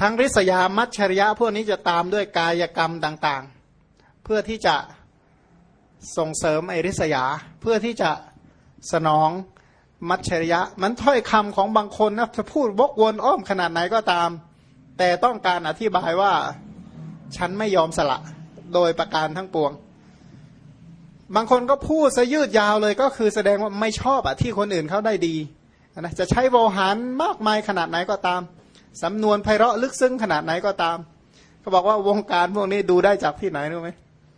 ทั้งริษยามัชชริยะพวกนี้จะตามด้วยกายกรรมต่างๆ เพื่อที่จะส่งเสริมไอริษยา เพื่อที่จะสนองมัชชริยะ มันถ้อยคำของบางคนนะจะพูดวกวนอ้อมขนาดไหนก็ตาม แต่ต้องการอธิบายว่าฉันไม่ยอมสละโดยประการทั้งปวง บางคนก็พูดซะยืดยาวเลยก็คือแสดงว่าไม่ชอบอะที่คนอื่นเขาได้ดีนะจะใช้โวหารมากมายขนาดไหนก็ตาม สำนวนไพเราะลึกซึ้งขนาดไหนก็ตามเขาบอกว่าวงการพวกนี้ดูได้จากที่ไหนรู้ไหม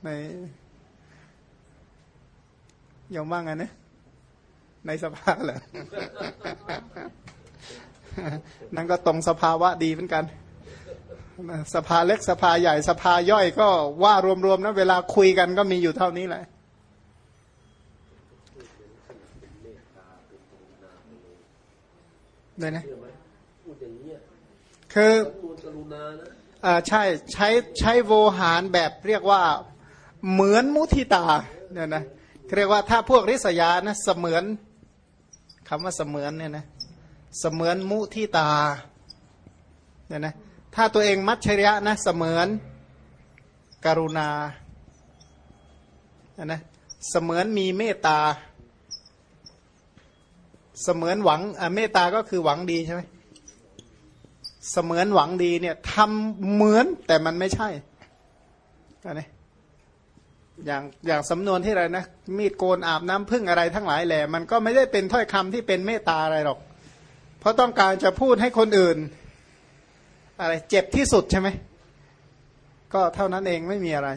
ในยอมว่าไงนะในสภาเหรอนั่นก็ตรงสภาวะดีเหมือนกัน สภาเล็กสภาใหญ่สภาย่อยก็ว่ารวมๆนะเวลาคุยกันก็มีอยู่เท่านี้แหละเลยนะ คืออ่าใช่ใช้ใช้โวหารแบบเรียกว่าเหมือนมุทิตาเนี่ยนะเรียกว่าถ้าพวกริษยานะเสมือนคำว่าเสมือนเนี่ยนะเสมือนมุทิตาเนี่ยนะถ้าตัวเองมัชชริยะนะเสมือนกรุณานะเสมือนมีเมตตา เสมือนหวังเมตตาก็คือหวังดีใช่ไหม เสมือนหวังดีเนี่ยทำเหมือนแต่มันไม่ใช่อันนี้อย่างอย่างสำนวนที่อะไรนะ มีดโกนอาบน้ำพึ่งอะไรทั้งหลายแหละมันก็ไม่ได้เป็นถ้อยคำที่เป็นเมตตาอะไรหรอก เพราะต้องการจะพูดให้คนอื่น อะไรเจ็บที่สุดใช่ไหมก็เท่านั้นเองไม่มีอะไร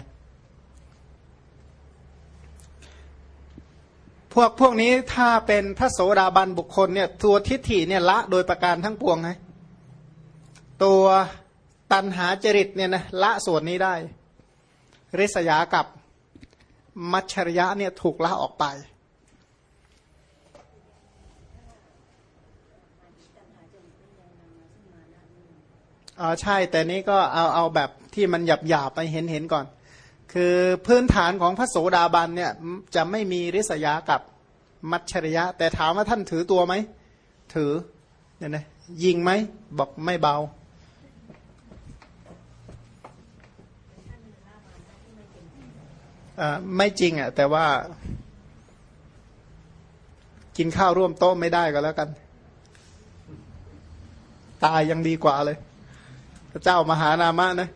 พวกพวกนี้ถ้าเป็นพระโสดาบันบุคคลเนี่ยตัวทิฏฐิเนี่ยละโดยประการทั้งปวงไง ตัวตันหาจริตเนี่ยนะละส่วนนี้ได้ ริษยากับมัชชริยะเนี่ยถูกละออกไป อ๋อใช่ แต่นี้ก็เอาเอาแบบที่มันหยับหยาไปเห็นเห็นก่อน คือพื้นฐานของพระโสดาบันเนี่ยจะไม่มีริษยากับมัชชริยะ แต่ถามว่าท่านถือตัวไหม ถือเนี่ยนะยิงไหม บอกไม่เบา ไม่จริงอะ แต่ว่า กินข้าวร่วมโต๊ะไม่ได้ก็แล้วกัน ตายยังดีกว่าเลย พระเจ้ามหานามะนะ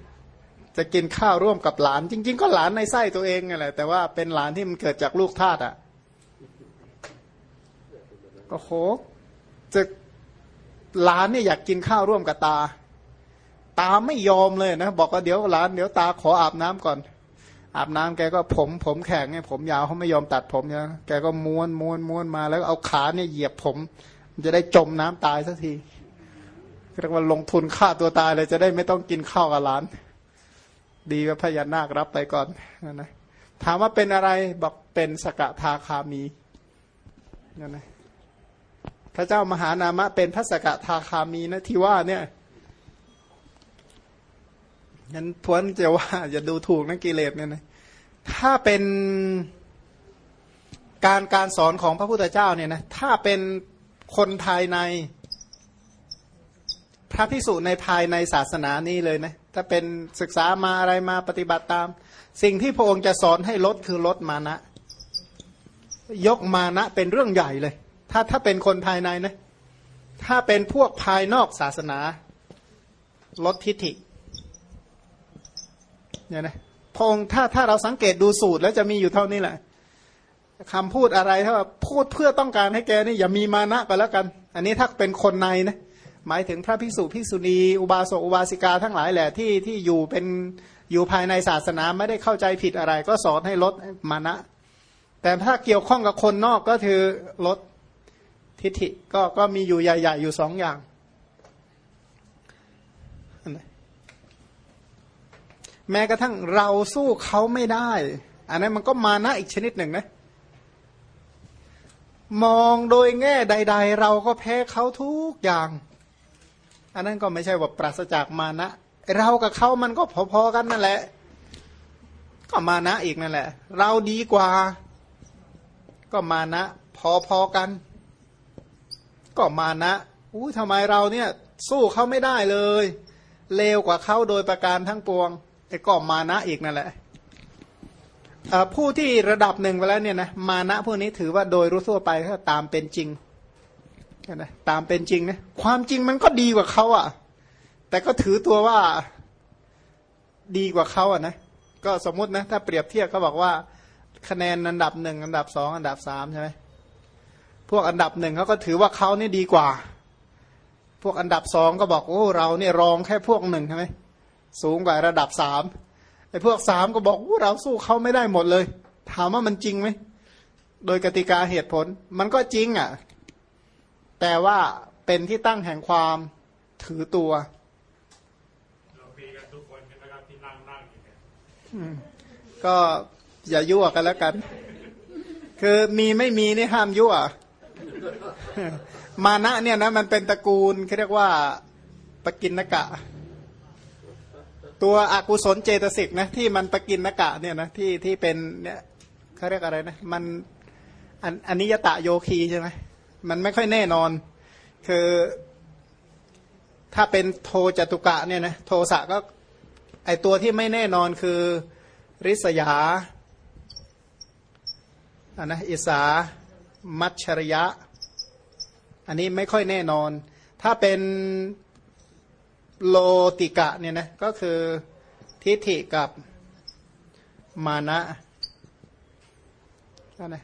จะกินข้าวร่วมกับหลาน จริง ๆ ก็หลานในไส้ตัวเองไงแหละแต่ว่าเป็นหลานที่มันเกิดจากลูกทาสอะก็โหจะหลานเนี่ยอยากกินข้าวร่วมกับตา ตาไม่ยอมเลยนะ บอกว่าเดี๋ยวหลานเดี๋ยวตาขออาบน้ำก่อน อาบน้ำแกก็ผมผมแข็งไงผมยาวเขาไม่ยอมตัดผมเนี่ยแกก็ม้วนม้วนม้วนมาแล้วเอาขาเนี่ยเหยียบผม มันจะได้จมน้ำตายสักทีเรียกว่าลงทุนฆ่าตัวตายเลยจะได้ไม่ต้องกินข้าวกับหลาน ดีว่าพญานาครับไปก่อนนะถามว่าเป็นอะไรบอกเป็นสกทาคามีนั่นนะพระเจ้ามหานามะเป็นพระสกทาคามีนะที่ว่าเนี่ย งั้นทวนจะว่าจะดูถูกนักกิเลสเนี่ยนะถ้าเป็นการการสอนของพระพุทธเจ้าเนี่ยนะถ้าเป็นคนภายใน พระพิสุในภายในศาสนานี้เลยนะถ้าเป็นศึกษามาอะไรมาปฏิบัติตาม สิ่งที่พระองค์จะสอนให้ลดคือลดมานะ ยกมานะเป็นเรื่องใหญ่เลย ถ้าถ้าเป็นคนภายในนะถ้าเป็นพวกภายนอกศาสนา ลดทิฏฐิ เนี่ยนะพงถ้าถ้าเราสังเกตดูสูตรแล้วจะมีอยู่เท่านี้แหละคำพูดอะไรถ้าพูดเพื่อต้องการให้แกนี่อย่ามีมานะไปแล้วกัน อันนี้ถ้าเป็นคนในนะหมายถึงพระภิกษุภิกษุณีอุบาสกอุบาสิกาทั้งหลายแหละที่ที่อยู่เป็นอยู่ภายในศาสนาไม่ได้เข้าใจผิดอะไร ก็สอนให้ลดมานะ แต่ถ้าเกี่ยวข้องกับคนนอกก็คือลดทิฏฐิก็ก็มีอยู่ใหญ่ ๆ อยู่สองอย่าง แม้กระทั่งเราสู้เขาไม่ได้ อันนั้นมันก็มานะอีกชนิดหนึ่งนะมองโดยแง่ใด ๆ เราก็แพ้เขาทุกอย่าง อันนั้นก็ไม่ใช่ว่าปราศจากมานะ เรากับเขามันก็พอๆกันนั่นแหละ ก็มานะอีกนั่นแหละ เราดีกว่า ก็มานะ พอๆกัน ก็มานะอู้ทำไมเราเนี่ย สู้เขาไม่ได้เลยเลวกว่าเขาโดยประการทั้งปวง ไอ้ก็มานะอีกนั่นแหละผู้ที่ระดับหนึ่งไปแล้วเนี่ยนะมานะพวกนี้ถือว่าโดยรู้ทั่วไปก็ตามเป็นจริงนะตามเป็นจริงนะความจริงมันก็ดีกว่าเขาอะ่ะ แต่ก็ถือตัวว่าดีกว่าเขาอะนะก็สมมตินะถ้าเปรียบเทียบเขาบอกว่า คะแนนอันดับหนึ่งอันดับสองอันดับสามใช่ไหมพวกอันดับหนึ่งเขาก็ถือว่าเขานี่ดีกว่า พวกอันดับสองก็บอกโอ้เราเนี่ยรองแค่พวกหนึ่งใช่ไหม สูงกว่าระดับสามไอ้พวกสามก็บอกเราสู้เขาไม่ได้หมดเลย ถามว่ามันจริงไหมโดยกติกาเหตุผลมันก็จริงอะ แต่ว่าเป็นที่ตั้งแห่งความถือตัวเรามีกันทุกคนใช่ไหมครับที่นั่งนั่งอยู่เนี่ยก็อย่ายั่วกันแล้วกัน คือมีไม่มีนี่ห้ามยั่ว มานะเนี่ยนะมันเป็นตระกูลเขาเรียกว่าปกินนกะ ตัวอกุศลเจตสิกนะที่มันปกินนกะเนี่ยนะที่ที่เป็นเนี่ยเขาเรียกอะไรนะมันอันอนิยตะโยคีใช่ไหมมันไม่ค่อยแน่นอน คือถ้าเป็นโทจตุกะเนี่ยนะโทสะก็ไอตัวที่ไม่แน่นอนคือริษยาอันนะอิสา มัชชริยะ อันนี้ไม่ค่อยแน่นอน ถ้าเป็น โลติกะเนี่ยนะก็คือทิฏฐิกับมานะนะ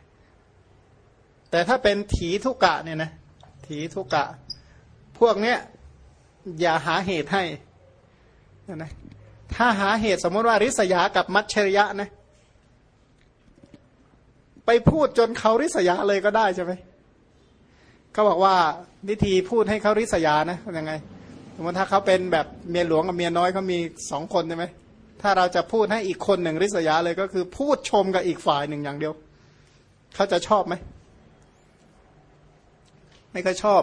แต่ถ้าเป็นถีทุกะเนี่ยนะถีทุกะ พวกเนี้ยอย่าหาเหตุให้นะถ้าหาเหตุสมมติว่าริษยากับมัชชริยะนะไปพูดจนเขาริษยาเลยก็ได้ใช่ไหมเขาบอกว่าวิธีพูดให้เขาริษยานะยังไง มมติถ้าเขาเป็นแบบเมียหลวงกับเมียน้อยเขามีสองคนใช่ไหมถ้าเราจะพูดให้อีกคนหนึ่งริษยาเลยก็คือพูดชมกับอีกฝ่ายหนึ่งอย่างเดียว เขาจะชอบไหม ไม่ค่อยชอบ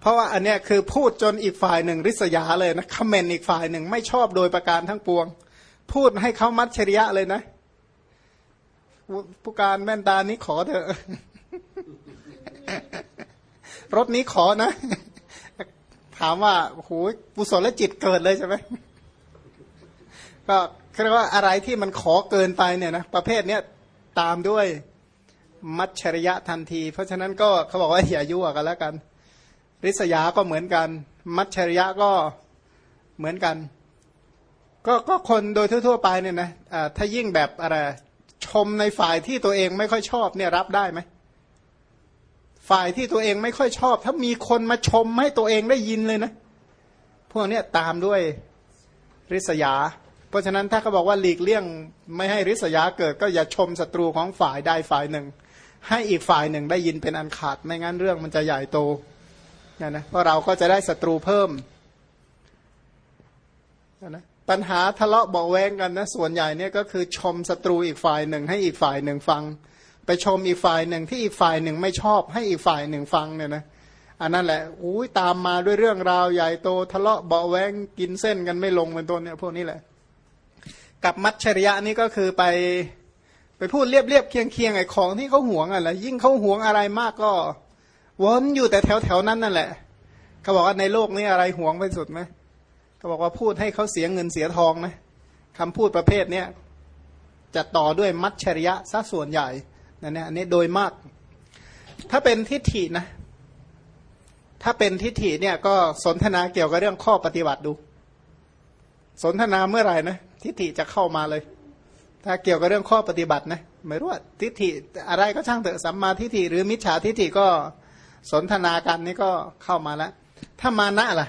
เพราะว่าอันเนี้ยคือพูดจนอีกฝ่ายหนึ่งริษยาเลยนะคอมเมนต์อีกฝ่ายหนึ่งไม่ชอบโดยประการทั้งปวง พูดให้เขามัดเชริยะเลยนะ ผู้การแม่นตานี้ขอเถอะรถนี้ขอนะ ถามว่าโหกุศลและจิตเกิดเลยใช่ไหมก็เรียกว่าอะไรที่มันขอเกินไปเนี่ยนะประเภทเนี้ยตามด้วยมัชชริยะทันที เพราะฉะนั้นก็เขาบอกว่าอย่ายั่วกันแล้วกัน ริษยาก็เหมือนกัน มัชชริยะก็เหมือนกัน ก็ก็คนโดยทั่วๆไปเนี่ยนะะถ้ายิ่งแบบอะไรชมในฝ่ายที่ตัวเองไม่ค่อยชอบเนี่ยรับได้ไหม ฝ่ายที่ตัวเองไม่ค่อยชอบ ถ้ามีคนมาชมให้ตัวเองได้ยินเลยนะ พวกนี้ตามด้วยริษยา เพราะฉะนั้นถ้าเขาบอกว่าหลีกเลี่ยงไม่ให้ริษยาเกิด ก็อย่าชมศัตรูของฝ่ายใดฝ่ายหนึ่ง ให้อีกฝ่ายหนึ่งได้ยินเป็นอันขาดไม่งั้นเรื่องมันจะใหญ่โตนะนะเพราะเราก็จะได้ศัตรูเพิ่มนะปัญหาทะเลาะเบาแวงกันนะส่วนใหญ่เนี่ยก็คือชมศัตรูอีกฝ่ายหนึ่ง ให้อีกฝ่ายหนึ่งฟัง ไปชมอีกฝ่ายหนึ่งที่อีกฝ่ายหนึ่งไม่ชอบให้อีกฝ่ายหนึ่งฟังเนี่ยนะอันนั้นแหละอุ้ยตามมาด้วยเรื่องราวใหญ่โตทะเลาะเบาแวงกินเส้นกันไม่ลงเป็นต้นเนี่ยพวกนี้แหละ กับมัชชริยะนี่ก็คือไปไปพูดเรียบเรียบเคียงเคียงไอ้ของที่เขาหวงอะไรยิ่งเขาหวงอะไรมากก็วนอยู่แต่แถวแถวนั้นนั่นแหละเขาบอกว่าในโลกนี้อะไรหวงเป็นสุดไหมเขาบอกว่าพูดให้เขาเสียเงินเสียทองนะคำพูดประเภทเนี้ยจะต่อด้วยมัชชริยะซะส่วนใหญ่ นั่นเนี่ยอันนี้โดยมาก ถ้าเป็นทิฏฐินะ ถ้าเป็นทิฏฐิเนี่ยก็สนทนาเกี่ยวกับเรื่องข้อปฏิบัติดู สนทนาเมื่อไหร่นะทิฏฐิจะเข้ามาเลย ถ้าเกี่ยวกับเรื่องข้อปฏิบัตินะไม่รู้ว่าทิฏฐิอะไรก็ช่างเถอะสัมมาทิฏฐิหรือมิจฉาทิฏฐิก็สนทนากันนี่ก็เข้ามาแล้ว ถ้ามานะล่ะ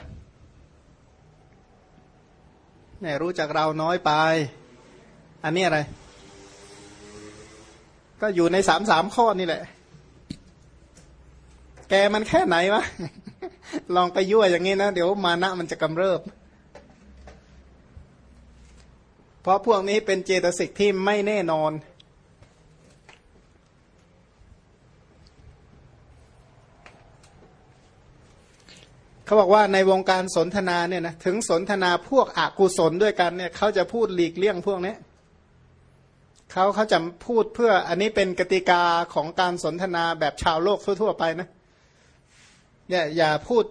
เนี่ยรู้จักเราน้อยไป อันนี้อะไร ก็อยู่ในสามสามข้อนี่แหละ แกมันแค่ไหนวะ ลองไปยั่วอย่างนี้นะ เดี๋ยวมานะมันจะกำเริบ เพราะพวกนี้เป็นเจตสิกที่ไม่แน่นอน เขาบอกว่าในวงการสนทนาเนี่ยนะ ถึงสนทนาพวกอกุศลด้วยกันเนี่ย เขาจะพูดหลีกเลี่ยงพวกนี้ เขาเขาจะพูดเพื่ออันนี้เป็นกติกาของการสนทนาแบบชาวโลกทั่วๆไปนะเนี่ยอย่าพูด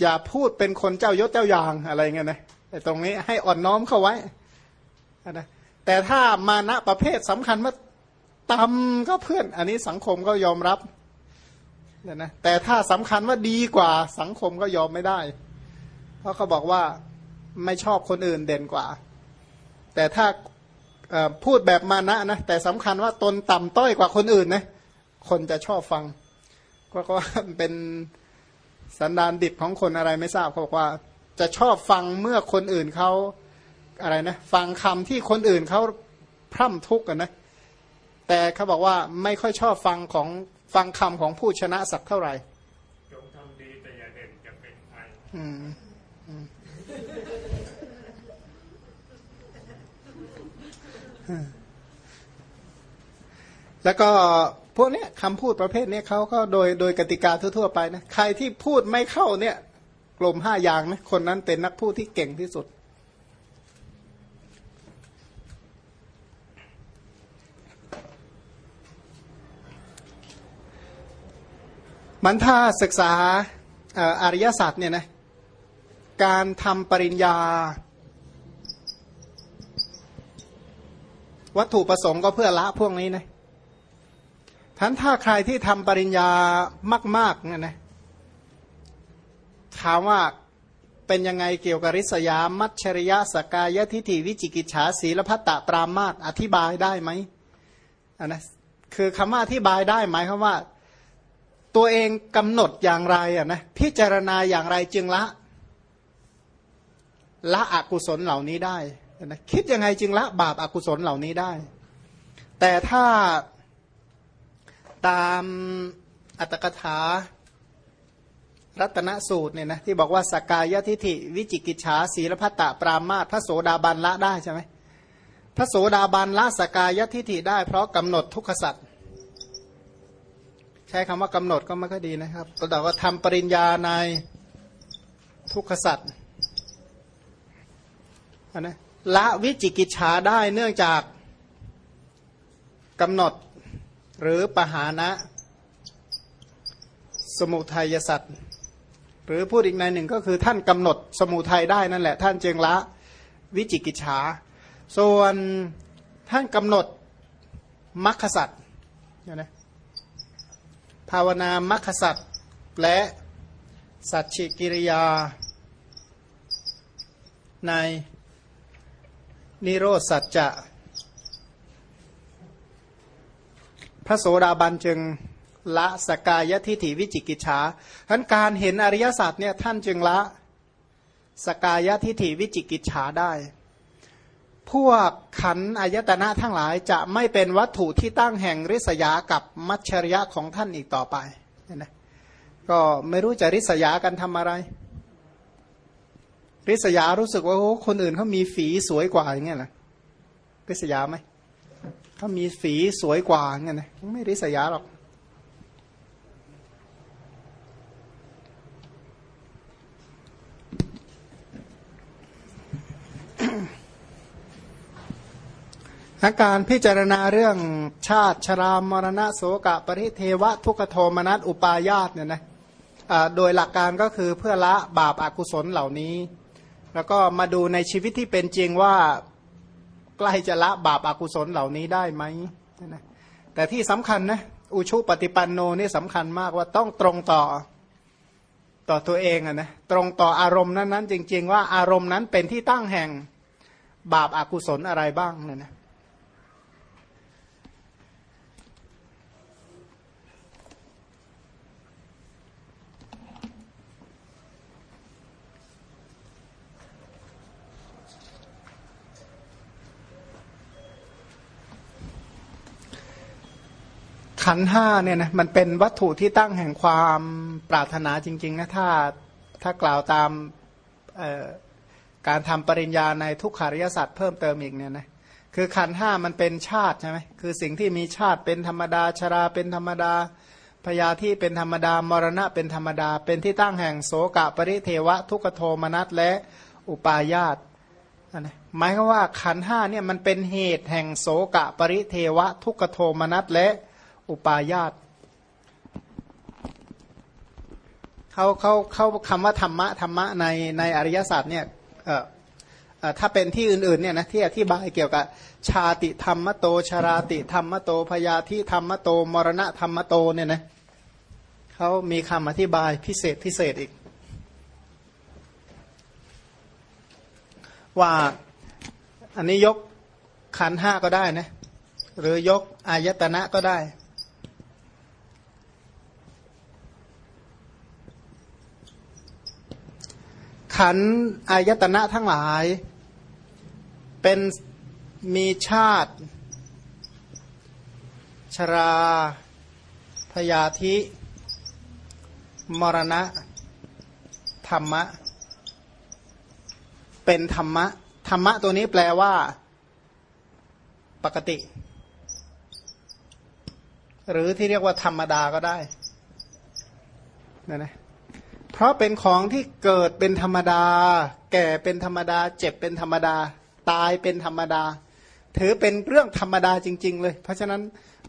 อย่าพูดเป็นคนเจ้ายศเจ้ายางอะไรเงี้ยนะแต่ตรงนี้ให้อ่อนน้อมเข้าไว้นะแต่ถ้ามานะประเภทสำคัญว่าตำก็เพื่อน อันนี้สังคมก็ยอมรับนี่นะแต่ถ้าสำคัญว่าดีกว่าสังคมก็ยอมไม่ได้ เพราะเขาบอกว่าไม่ชอบคนอื่นเด่นกว่า แต่ถ้า พูดแบบมานะนะ แต่สำคัญว่าตนต่ำต้อยกว่าคนอื่นนะคนจะชอบฟัง ก็ก็เป็นสันดานดิบของคนอะไรไม่ทราบเขาบอกว่า จะชอบฟังเมื่อคนอื่นเขาอะไรนะ ฟังคำที่คนอื่นเขาพร่ำทุกข์กันนะ แต่เขาบอกว่าไม่ค่อยชอบฟังของฟังคำของผู้ชนะสักเท่าไหร่จงทำดีแต่อย่าเด่นจะเป็นไทยอืมอืม แล้วก็พวกเนี้ยคำพูดประเภทเนี้ยเขาก็โดยโดยกติกาทั่วๆไปนะใครที่พูดไม่เข้าเนี่ย กลุ่มห้าอย่างนะคนนั้นเป็นนักพูดที่เก่งที่สุด มันถ้าศึกษาอออริยศาสัจเนี่ยนะการทำปริญญา วัตถุประสงค์ก็เพื่อละพวกนี้นะท่านถ้าใครที่ทำปริญญามากๆเนี่ยนะถามว่าเป็นยังไงเกี่ยวกับริษยา มัชชริยะสกายทิฏฐิวิจิกิจฉาศีลพัตตปรามาตอธิบายได้ไหมอันนะคือคำว่าอธิบายได้หมายความว่า ตัวเองกำหนดอย่างไรอะนะพิจารณาอย่างไรจึงละ ละอกุศลเหล่านี้ได้ นะคิดยังไงจึงละบาปอากุศลเหล่านี้ได้ แต่ถ้าตามอัตถกถารัตนสูตรเนี่ยนะที่บอกว่าสกายทิฐิวิจิกิจฉาศีลพัตตปรามาตพระโสดาบันละได้ใช่ไหมพระโสดาบันละสกายทิฐิได้ เพราะกำหนดทุกขสัตว์ใช้คำว่ากำหนดก็ไม่ค่อยดีนะครับแต่ว่าทำปริญญาในทุกขสัตว์นะ ละวิจิกิจฉาได้เนื่องจากกำหนดหรือปหานะ สมุทัยสัตว์หรือพูดอีกในหนึ่งก็คือท่านกำหนดสมุทัยได้นั่นแหละ ท่านจึงละวิจิกิจฉาส่วนท่านกำหนดมัคคสัตว์นะภาวนามัคคสัตว์และสัจฉิกิริยาใน นิโรธสัจจะ พระโสดาบันจึงละสกายทิฐิวิจิกิจฉาท่านการเห็นอริยสัจเนี่ยท่านจึงละสกายทิฐิวิจิกิจฉาได้ พวกขันอายตนะทั้งหลายจะไม่เป็นวัตถุที่ตั้งแห่งริษยากับมัชชริยะของท่านอีกต่อไปนะก็ไม่รู้จะริษยากันทำอะไร ริษยารู้สึกว่าโอ้คนอื่นเขามีฝีสวยกว่าอย่างเงี้ยนะริษยาไหมเขามีฝีสวยกว่าอย่างเงี้ยนะไม่ริษยาหรอกอาการพิจารณาเรื่องชาติชรามรณะโสกะ ปริเทวะ ทุกโทมนัสอุปายาตเนี่ยนะโดยหลักการก็คือเพื่อละบาปอากุศลเหล่านี้ แล้วก็มาดูในชีวิตที่เป็นจริงว่าใกล้จะละบาปอากุศลเหล่านี้ได้ไหมนะแต่ที่สำคัญนะอุชุปฏิปันโนนี่สำคัญมากว่าต้องตรงต่อต่อตัวเองอะนะตรงต่ออารมณ์นั้นๆจริง ๆ ว่าอารมณ์นั้นเป็นที่ตั้งแห่งบาปอากุศลอะไรบ้างเนี่ยนะ ขันห้าเนี่ยนะมันเป็นวัตถุที่ตั้งแห่งความปรารถนาจริง ๆ นะ ถ้าถ้ากล่าวตามการทำปริญญาในทุกขาริยสัตว์เพิ่มเติมอีกเนี่ยนะคือขันห้ามันเป็นชาติใช่ไหมคือสิ่งที่มีชาติเป็นธรรมดาชราเป็นธรรมดาพยาที่เป็นธรรมดามรณะเป็นธรรมดา เป็นที่ตั้งแห่งโสกะปริเทวะ ทุกโทมนัสและอุปาญาตนะหมายความว่าขันห้าเนี่ยมันเป็นเหตุแห่งโสกะปริเทวะ ทุกโทมนัสและ อุปาญาตเขาเขาเขาคำว่าธรรมะธรรมะในในอริยศาสตร์เนี่ยอ่าถ้าเป็นที่อื่นๆเนี่ยนะที่อธิบายเกี่ยวกับชาติธรรมโต ชราติธรรมโตพยาธิธรรมโต มรณะธรรมโตเนี่ยนะเขามีคำอธิบายพิเศษพิเศษอีก ว่าอันนี้ยกขันห้าก็ได้นะหรือยกอายตนะก็ได้ ขันอายตนะทั้งหลาย เป็นมีชาติ ชราพยาธิ มรณะ ธรรมะ เป็นธรรมะ ธรรมะตัวนี้แปลว่า ปกติ หรือที่เรียกว่าธรรมดาก็ได้นะนะ ราะเป็นของที่เกิดเป็นธรรมดา แก่เป็นธรรมดา เจ็บเป็นธรรมดา ตายเป็นธรรมดา ถือเป็นเรื่องธรรมดาจริง ๆ เลย เพราะฉะนั้น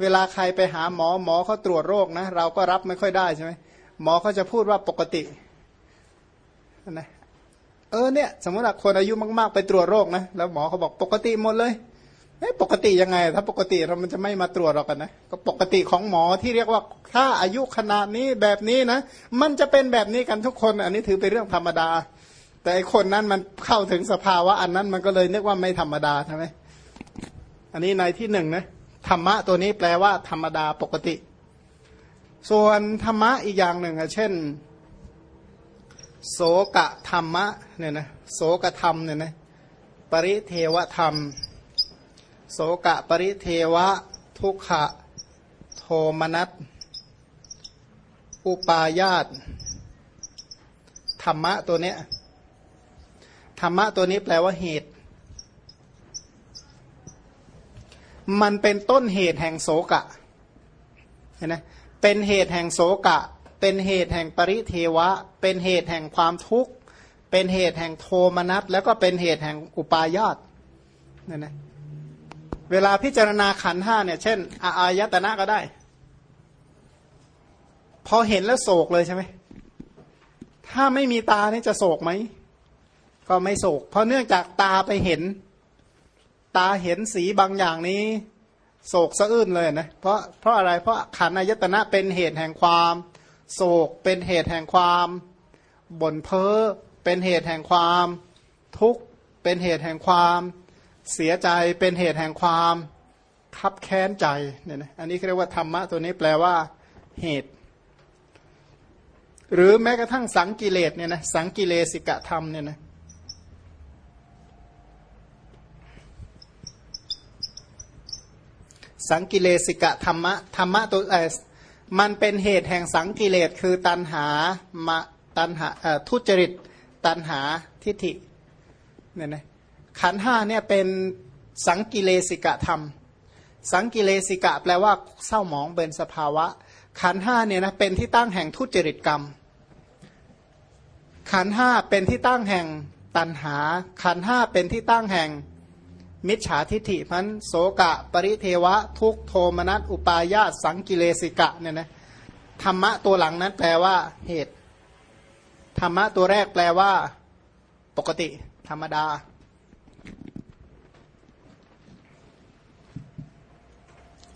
เวลาใครไปหาหมอหมอเขาตรวจโรคนะ เราก็รับไม่ค่อยได้ใช่ไหมหมอเขาจะพูดว่าปกตินะเออเนี่ย สมมติว่าคนอายุมาก ๆ ไปตรวจโรคนะแล้วหมอเขาบอกปกติหมดเลย ปกติยังไง ถ้าปกติเรามันจะไม่มาตรวจหรอกกันนะ ก็ปกติของหมอที่เรียกว่าถ้าอายุขนาดนี้แบบนี้นะ มันจะเป็นแบบนี้กันทุกคน อันนี้ถือเป็นเรื่องธรรมดา แต่ไอคนนั้นมันเข้าถึงสภาวะอันนั้นมันก็เลยนึกว่าไม่ธรรมดาใช่ไหมอันนี้ในที่หนึ่งนะธรรมะตัวนี้แปลว่าธรรมดาปกติ ส่วนธรรมะอีกอย่างหนึ่งอะเช่น โสกะธรรมะเนี่ยนะโสกธรรมเนี่ยนะปริเทวธรรม โสกะปริเทวะ ทุกขะ โทมนัสอุปายาตธรรมะตัวเนี้ยธรรมะตัวนี้แปลว่าเหตุ มันเป็นต้นเหตุแห่งโสกะเห็นไหมเป็นเหตุแห่งโสกะ เป็นเหตุแห่งปริเทวะ เป็นเหตุแห่งความทุกข์ เป็นเหตุแห่งโทมนัสแล้วก็เป็นเหตุแห่งอุปายาตเนี่ยนะ เวลาพิจารณาขันห้าเนี่ย เช่นอาอายตนะก็ได้ พอเห็นแล้วโศกเลยใช่ไหม ถ้าไม่มีตาเนี่ยจะโศกไหม ก็ไม่โศก เพราะเนื่องจากตาไปเห็น ตาเห็นสีบางอย่างนี้ โศกสะอื้นเลยนะ เพราะเพราะอะไรเพราะขันอายตนะเป็นเหตุแห่งความ โศกเป็นเหตุแห่งความบ่นเพ้อเป็นเหตุแห่งความทุกข์เป็นเหตุแห่งความ เสียใจเป็นเหตุแห่งความคับแค้นใจเนี่ยนะอันนี้เรียกว่าธรรมะตัวนี้แปลว่าเหตุ หรือแม้กระทั่งสังกิเลสเนี่ยนะสังกิเลสิกะธรรมเนี่ยนะสังกิเลสิกะธรรมะธรรมะตัวเออมันเป็นเหตุแห่งสังกิเลสคือตันหามาตันหาทุจริตตันหาทิฏฐิเนี่ยนะ ขันห้าเนี่ยเป็นสังกิเลสิกะธรรม สังกิเลสิกะแปลว่าเศร้าหมองเป็นสภาวะ ขันห้าเนี่ยนะเป็นที่ตั้งแห่งทุจริตกรรม ขันห้าเป็นที่ตั้งแห่งตันหา ขันห้าเป็นที่ตั้งแห่งมิจฉาทิฏฐิพันโสกะ ปริเทวะ ทุกโทมนัสอุปายาสังกิเลสิกะเนี่ยนะธรรมะตัวหลังนั้นแปลว่าเหตุ ธรรมะตัวแรกแปลว่า ปกติ ธรรมดา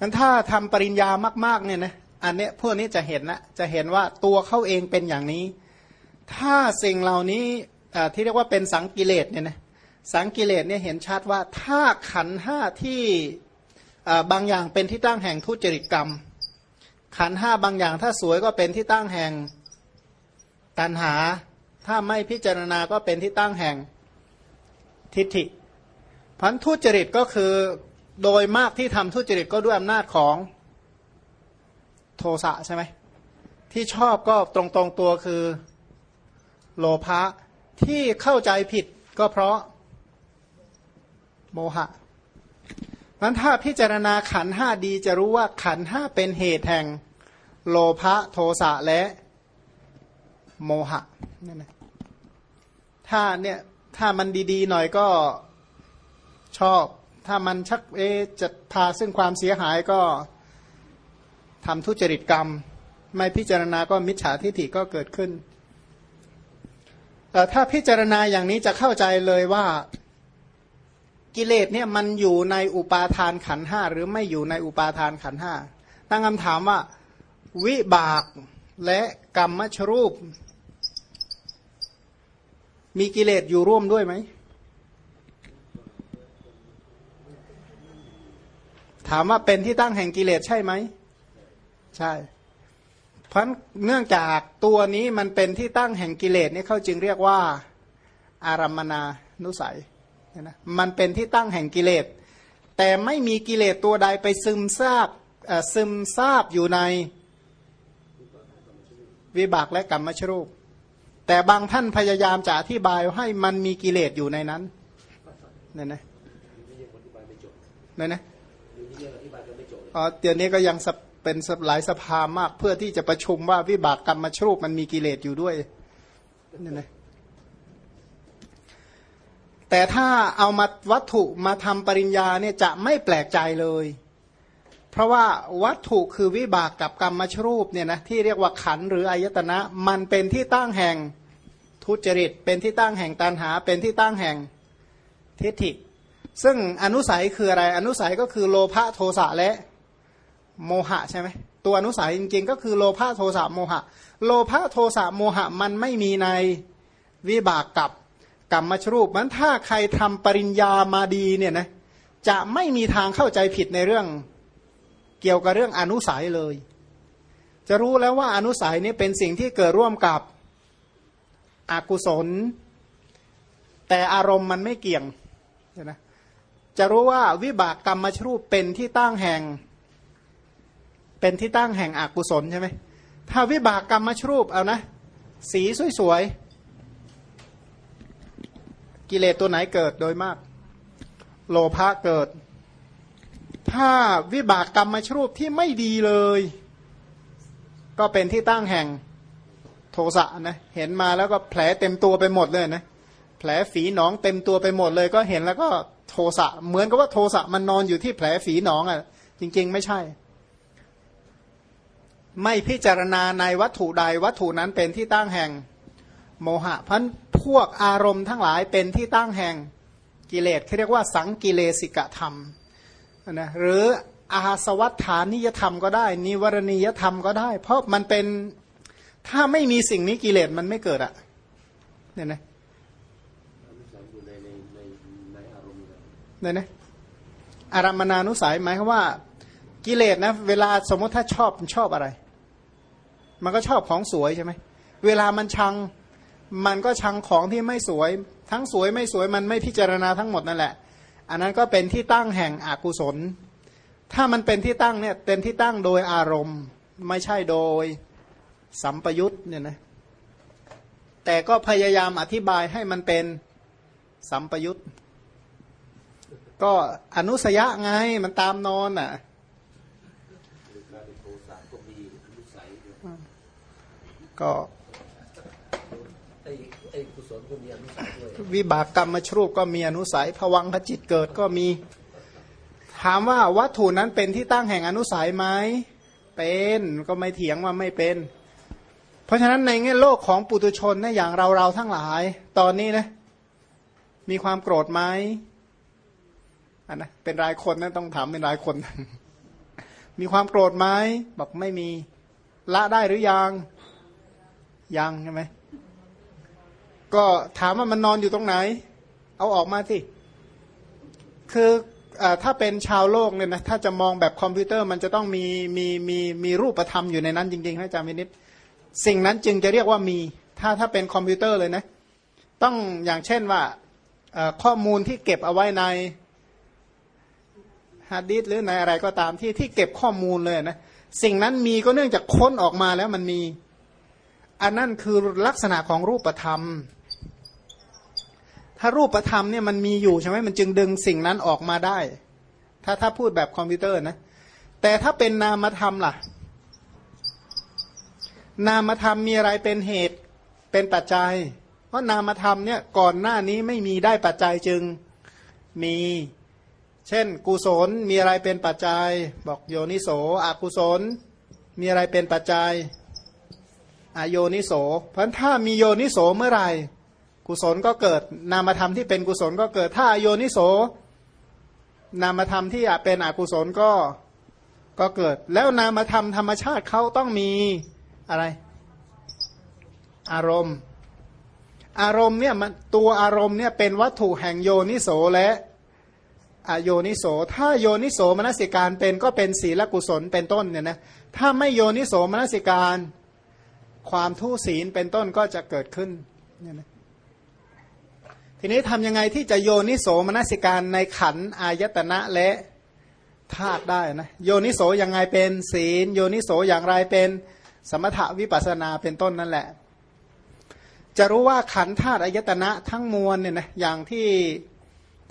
ั้นถ้าทำปริญญามากๆเนี่ยนะอันเนี้ยพวกนี้จะเห็นนะจะเห็นว่าตัวเขาเองเป็นอย่างนี้ ถ้าสิ่งเหล่านี้ที่เรียกว่าเป็นสังกิเลสเนี่ยนะสังกิเลสเนี่ยเห็นชัดว่าถ้าขันห้าที่บางอย่างเป็นที่ตั้งแห่งทุจริตกรรม ขันห้าบางอย่างถ้าสวยก็เป็นที่ตั้งแห่งตันหา ถ้าไม่พิจารณาก็เป็นที่ตั้งแห่งทิฏฐิพันทุจริตก็คือ โดยมากที่ทำทุจริตก็ด้วยอำนาจของโทสะใช่ไหมที่ชอบก็ตรงตรงตัวคือโลภะที่เข้าใจผิดก็เพราะโมหะนั้นถ้าพิจารณาขันห้าดีจะรู้ว่าขันห้าเป็นเหตุแห่งโลภะโทสะและโมหะนั่นนะถ้าเนี่ยถ้ามันดีๆหน่อยก็ชอบ ถ้ามันชักเอจะพาซึ่งความเสียหายก็ทำทุจริตกรรม ไม่พิจารณาก็มิจฉาทิฏฐิก็เกิดขึ้นแต่ถ้าพิจารณาอย่างนี้จะเข้าใจเลยว่ากิเลสเนี่ยมันอยู่ในอุปาทานขันห้าหรือไม่อยู่ในอุปาทานขันห้าตั้งคำถามว่า วิบากและกรรมชรูป มีกิเลสอยู่ร่วมด้วยไหม ถามว่าเป็นที่ตั้งแห่งกิเลสใช่ไหม ใช่ เพราะเนื่องจากตัวนี้มันเป็นที่ตั้งแห่งกิเลสนี่เขาจึงเรียกว่าอารัมมนานุสัยนะมันเป็นที่ตั้งแห่งกิเลส แต่ไม่มีกิเลสตัวใดไปซึมซาบซึมซาบอยู่ในวิบากและกรรมชรูป แต่บางท่านพยายามจะอธิบายให้มันมีกิเลสอยู่ในนั้นเนี่ยนะเนี่ยนะ อ๋อเดี๋ยวนี้ก็ยังเป็นหลายสภามาก เพื่อที่จะประชุมว่าวิบากกรรมชรูปมันมีกิเลสอยู่ด้วยนี่นะแต่ถ้าเอามาวัตถุมาทำปริญญาเนี่ยจะไม่แปลกใจเลย เพราะว่าวัตถุคือวิบากกับกรรมชรูปเนี่ยนะที่เรียกว่าขันหรืออายตนะ มันเป็นที่ตั้งแห่งทุจริต เป็นที่ตั้งแห่งตันหา เป็นที่ตั้งแห่งทิฏฐิ ซึ่งอนุสัยคืออะไร อนุสัยก็คือโลภะโทสะและโมหะใช่ไหมตัวอนุสัยจริงๆ ก็คือโลภะโทสะโมหะ โลภะโทสะโมหะมันไม่มีในวิบากกับกรรมชรูปมันถ้าใครทำปริญญามาดีเนี่ยนะจะไม่มีทางเข้าใจผิดในเรื่องเกี่ยวกับเรื่องอนุสัยเลย จะรู้แล้วว่าอนุสัยนี้เป็นสิ่งที่เกิดร่วมกับอกุศล แต่อารมณ์มันไม่เกี่ยงนะ จะรู้ว่าวิบากกรรมชรูปเป็นที่ตั้งแห่ง เป็นที่ตั้งแห่งอกุศลใช่ไหมถ้าวิบากกรรมชรูปเอานะ สีสวยๆ กิเลสตัวไหนเกิดโดยมาก โลภะเกิด ถ้าวิบากกรรมมาชรูปที่ไม่ดีเลย ก็เป็นที่ตั้งแห่งโทสะนะเห็นมาแล้วก็แผลเต็มตัวไปหมดเลยนะแผลฝีหนองเต็มตัวไปหมดเลย ก็เห็นแล้วก็ โทสะเหมือนกับว่าโทสะมันนอนอยู่ที่แผลฝีหนองอะ่ะ จริง ๆ ไม่ใช่ ไม่พิจารณาในวัตถุใดวัตถุนั้นเป็นที่ตั้งแห่ง โมหะพันพวกอารมณ์ทั้งหลายเป็นที่ตั้งแห่งกิเลสเขาเรียกว่าสังกิเลสิกธรรมนะหรืออาสวัฏฐานิยธรรมก็ได้ นิวรณียธรรมก็ได้ เพราะมันเป็นถ้าไม่มีสิ่งนี้กิเลสมันไม่เกิดอะเนี่ยนะ เนี่ยนะอารมนานุสัยหมายความว่ากิเลสนะ เวลาสมมติถ้าชอบชอบอะไร มันก็ชอบของสวยใช่ไหมเวลามันชังมันก็ชังของที่ไม่สวย ทั้งสวยไม่สวยมันไม่พิจารณาทั้งหมดนั่นแหละ อันนั้นก็เป็นที่ตั้งแห่งอกุศล ถ้ามันเป็นที่ตั้งเนี่ยเป็นที่ตั้งโดยอารมณ์ ไม่ใช่โดยสัมปยุตเนี่ยนะแต่ก็พยายามอธิบายให้มันเป็นสัมปยุต ก็อนุสยะไงมันตามนอนอะก็วิบากกรรมมชรูปก็มีอนุสัยผวังขจิตเกิดก็มี ถามว่าวัตถุนั้นเป็นที่ตั้งแห่งอนุสัยไหมเป็นก็ไม่เถียงว่าไม่เป็น เพราะฉะนั้นในแง่โลกของปุตุชนเนี่ยอย่างเราเราทั้งหลาย ตอนนี้นะมีความโกรธไหม อันนะเป็นรายคนนะต้องถามเป็นรายคน มีความโกรธไหมบอกไม่มีละได้หรือยัง ยังใช่ไหมก็ถามว่ามันนอนอยู่ตรงไหน เอาออกมาสิคือถ้าเป็นชาวโลกเนี่ยนะถ้าจะมองแบบคอมพิวเตอร์มันจะต้องมีมีมีมีรูปธรรมอยู่ในนั้นจริงๆนะอาจารย์วินิตสิ่งนั้นจึงจะเรียกว่ามี ถ้าถ้าเป็นคอมพิวเตอร์เลยนะ ต้องอย่างเช่นว่าข้อมูลที่เก็บเอาไว้ใน ฮาร์ดดิสก์หรือในอะไรก็ตามที่ที่เก็บข้อมูลเลยนะสิ่งนั้นมีก็เนื่องจากค้นออกมาแล้วมันมี อันนั้นคือลักษณะของรูปธรรม ถ้ารูปธรรมเนี่ยมันมีอยู่ใช่ไหมมันจึงดึงสิ่งนั้นออกมาได้ ถ้าถ้าพูดแบบคอมพิวเตอร์นะ แต่ถ้าเป็นนามธรรมล่ะ นามธรรมมีอะไรเป็นเหตุเป็นปัจจัย เพราะนามธรรมเนี่ยก่อนหน้านี้ไม่มีได้ปัจจัยจึงมี เช่น กุศลมีอะไรเป็นปัจจัย บอกโยนิโสอกุศล มีอะไรเป็นปัจจัยอโยนิโส เพราะถ้ามีโยนิโสเมื่อไหร่ กุศลก็เกิดนามธรรมที่เป็นกุศลก็เกิดถ้าโยนิโส นามธรรมที่เป็นอกุศลก็ก็เกิด แล้วนามธรรมธรรมชาติเขาต้องมีอะไร อารมณ์ อารมณ์เนี่ยมันตัวอารมณ์เนี่ยเป็นวัตถุแห่งโยนิโสและ อโยนิโส ถ้าโยนิโสมนสิการเป็นก็เป็นศีลกุศลเป็นต้นเนี่ยนะถ้าไม่โยนิโสมนสิการ ความทุศีลเป็นต้นก็จะเกิดขึ้นเนี่ยนะทีนี้ทำยังไงที่จะโยนิโสมนสิการในขันอายตนะและธาตุได้นะโยนิโสยังไงเป็นศีล โยนิโสอย่างไรเป็นสมถวิปัสนาเป็นต้นนั่นแหละ จะรู้ว่าขันธาตุอายตนะทั้งมวลเนี่ยนะอย่างที่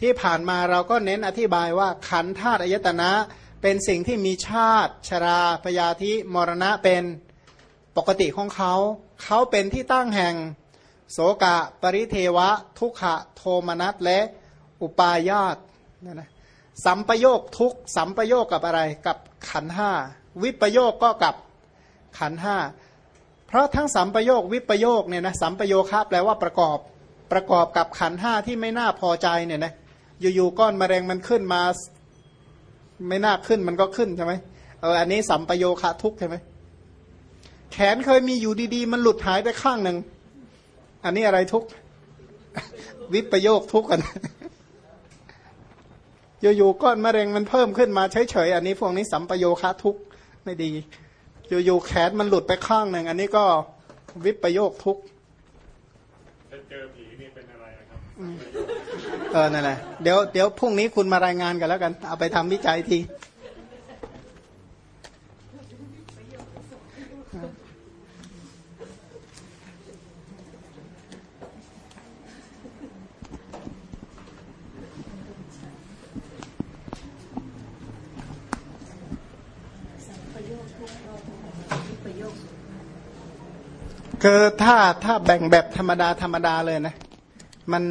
ที่ผ่านมาเราก็เน้นอธิบายว่าขันธาตุอายตนะเป็นสิ่งที่มีชาติ ชราพยาธิมรณะเป็นปกติของเขา เขาเป็นที่ตั้งแห่ง โสกะ ปริเทวะ ทุกขะ โทมนัสและอุปายาตนะนะสัมปโยคทุกสัมปโยคกับอะไรกับขันห้าวิปโยคก็กับขันห้าเพราะทั้งสัมปโยควิปโยคเนี่ยนะสัมปโยคะแปลว่าประกอบประกอบกับขันห้าที่ไม่น่าพอใจเนี่ยนะ อยู่ๆก้อนมะเร็งมันขึ้นมา ไม่น่าขึ้นมันก็ขึ้นใช่ไหมเอออันนี้สัมปโยคะทุกใช่ไหมแขนเคยมีอยู่ดีๆ มันหลุดหายไปข้างหนึ่งอันนี้อะไรทุกวิปโยคทุกกันอยู่ๆก้อนมะเร็งมันเพิ่มขึ้นมาเฉยๆอันนี้พวกนี้สัมปโยคะทุกไม่ดีอยู่ๆแขนมันหลุดไปข้างหนึ่งอันนี้ก็วิปโยคทุกจะเจอผีนี่เป็นอะไรนะครับ เออนั่นแหละเดี๋ยวเดี๋ยวพรุ่งนี้คุณมารายงานกันแล้วกัน เอาไปทำวิจัยทีคือถ้าถ้าแบ่งแบบธรรมดาธรรมดาเลยนะ มัน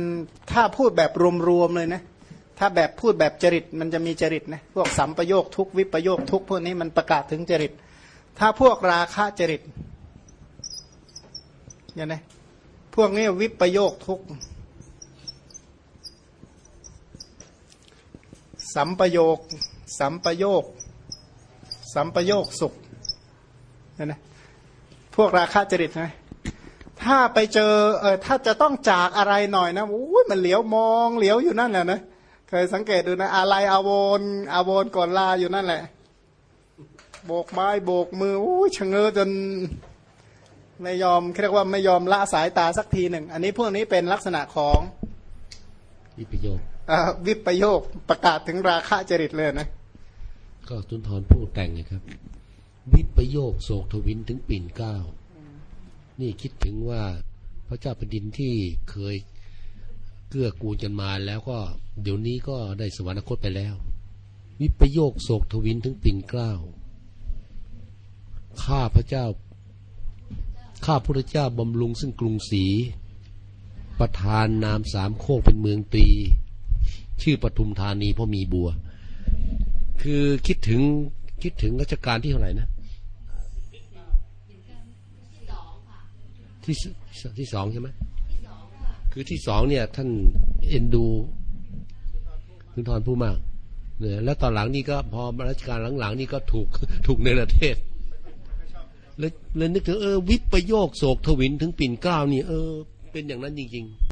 ถ้าพูดแบบรวมๆเลยนะ ถ้าแบบพูดแบบจริตมันจะมีจริตนะ พวกสัมประโยคทุกวิประโยคทุกพวกนี้มันประกาศถึงจริต ถ้าพวกราคะจริตอย่างไงพวกนี้วิประโยคทุกสัมประโยค สัมประโยค สัมประโยคสุขเนี่ยนะพวกราคะจริตไหม ถ้าไปเจอเออถ้าจะต้องจากอะไรหน่อยนะอุ้ยมันเหลียวมองเหลียวอยู่นั่นแหละนะเคยสังเกตดูนะอะไรอาวรอาวรก่อนลาอยู่นั่นแหละ โบกไม้โบกมืออุ้ยชะเง้อจนไม่ยอมเรียกว่าไม่ยอมละสายตาสักทีหนึ่ง อันนี้พวกนี้เป็นลักษณะของวิปโยคอวิปโยคประกาศถึงราคะจริตเลยนะก็สุนทรผู้แต่งนะครับ วิปโยคโศกทวินถึงปิ่นเกล้า นี่คิดถึงว่าพระเจ้าแผ่นดินที่เคยเกื้อกูลกันมาแล้วก็เดี๋ยวนี้ก็ได้สวรรคตไปแล้ว วิปโยคโศกทวินถึงปิ่นเกล้าข้าพระเจ้า ข้าพระเจ้าบำรุงซึ่งกรุงศรีประธานนามสามโคกเป็นเมืองตรี ชื่อปทุมธานีเพราะมีบัว คือคิดถึงคิดถึงรัชกาลที่เท่าไหร่นะ ที่สที่สองใช่ไหมคือที่สองเนี่ย ท่านเอ็นดูสุนทรผู้มากเนี่ยแล้วตอนหลังนี่ก็พอรัชกาลหลังๆนี่ก็ถูกถูกในประเทศเลยเลยนึกถึงเออ วิปโยคโศกทวินถึงปิ่นเกล้านี่ เออ เป็นอย่างนั้นจริงๆ